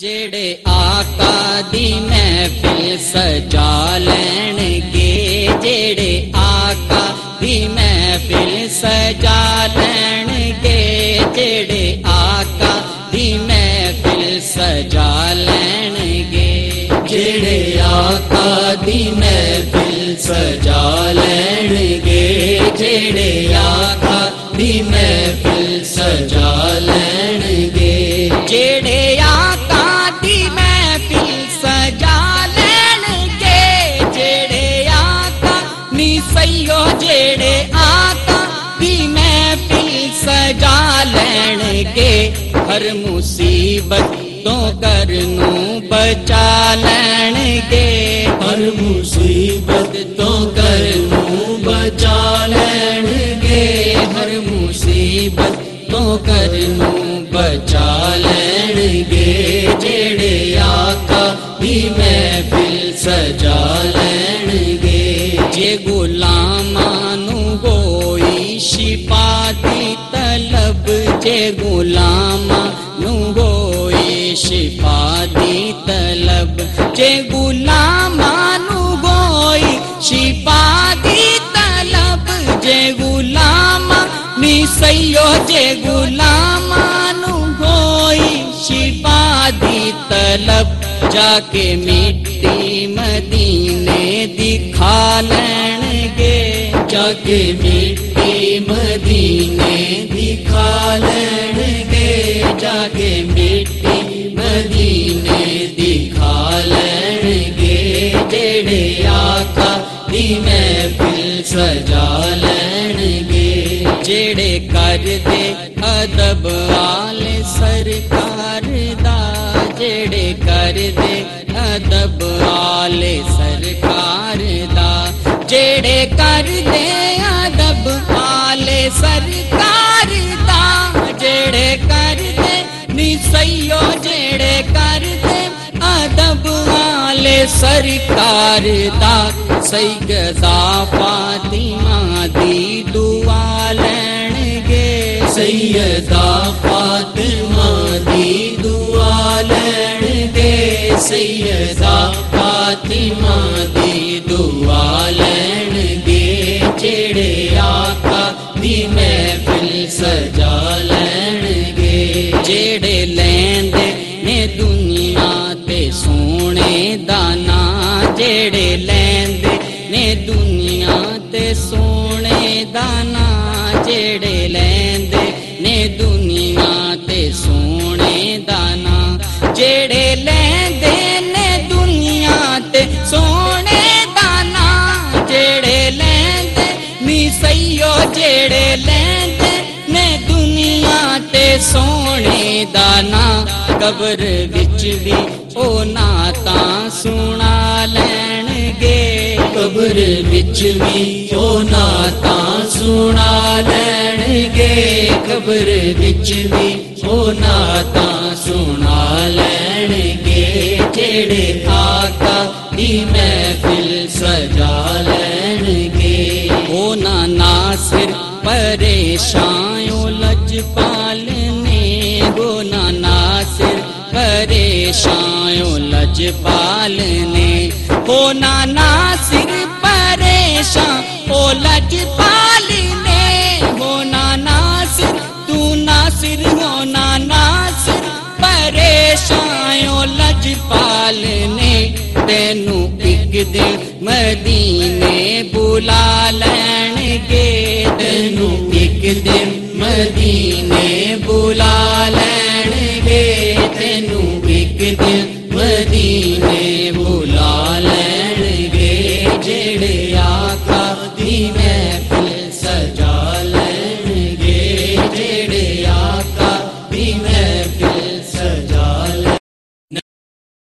جڑے آقا دی محفل سجا لین گے جڑے آقا دی محفل سجا لین گے جڑے آقا دی محفل سجا لین گے۔ جڑے آقا دی محفل سجا لین ہر مصیبت تو کرنو بچا لین گے۔ ہر مصیبت تو کرنو بچا لین گے۔ ہر مصیبت تو کرنو بچا لین گے۔ جڑے آقا بھی محفل سجا لین گے۔ جے غلامانو ہوئی شفا دی طلب جے غلامانو طلب غلامانو ہوئی شفا دی طلب، جے غلام نی سیو جے غلامانو ہوئی شفا دی طلب، جا کے مٹی مدینے دکھا لین گے۔ جا کے مٹی مدینے گے جڑے آقا دی محفل سجا لین گے جڑے کر دے ادب آل سرکار دا جڑے کر دے ادب آل سرکار دا جڑے کر دے ادب آل سرکار دا جڑے کر دے نی سیو جڑے کر دے ادب آل سرکار دا سیدہ فاطمہ دی دعا لین گے۔ سیدہ فاطمہ دی دعا لین گے۔ سیدہ فاطمہ دی دعا لین گے۔ جڑے آقا دی محفل سجا جڑے لیندے نے دنیا تے سونے دانا جڑے لیندے نے دنیا تے سونے دانا جڑے لیندے نے دنیا تے سونے دانا جڑے لیندے نی سیو جڑے لیندے نے دنیا تے سونے دانا قبر وچ بھی او ناتا سنا لین گے قبر وچ بھی او ناتا سنا لین گے قبر وچ بھی او ناتا سنا لین گے جڑے آقا دی محفل سجا لین گے او نا ناصر پریشان لج پالنے گو نا ناصر پریشان لج پالنے ہو نا پریشان او لج پالنے ہو نا ناصر تو ناصر ہو نا ناصر پریشان او لج پالنے تینو ایک دن مدینے بلا لین گے تینو ایک دن مدینے بلا لین گے تینو ایک دن مدینے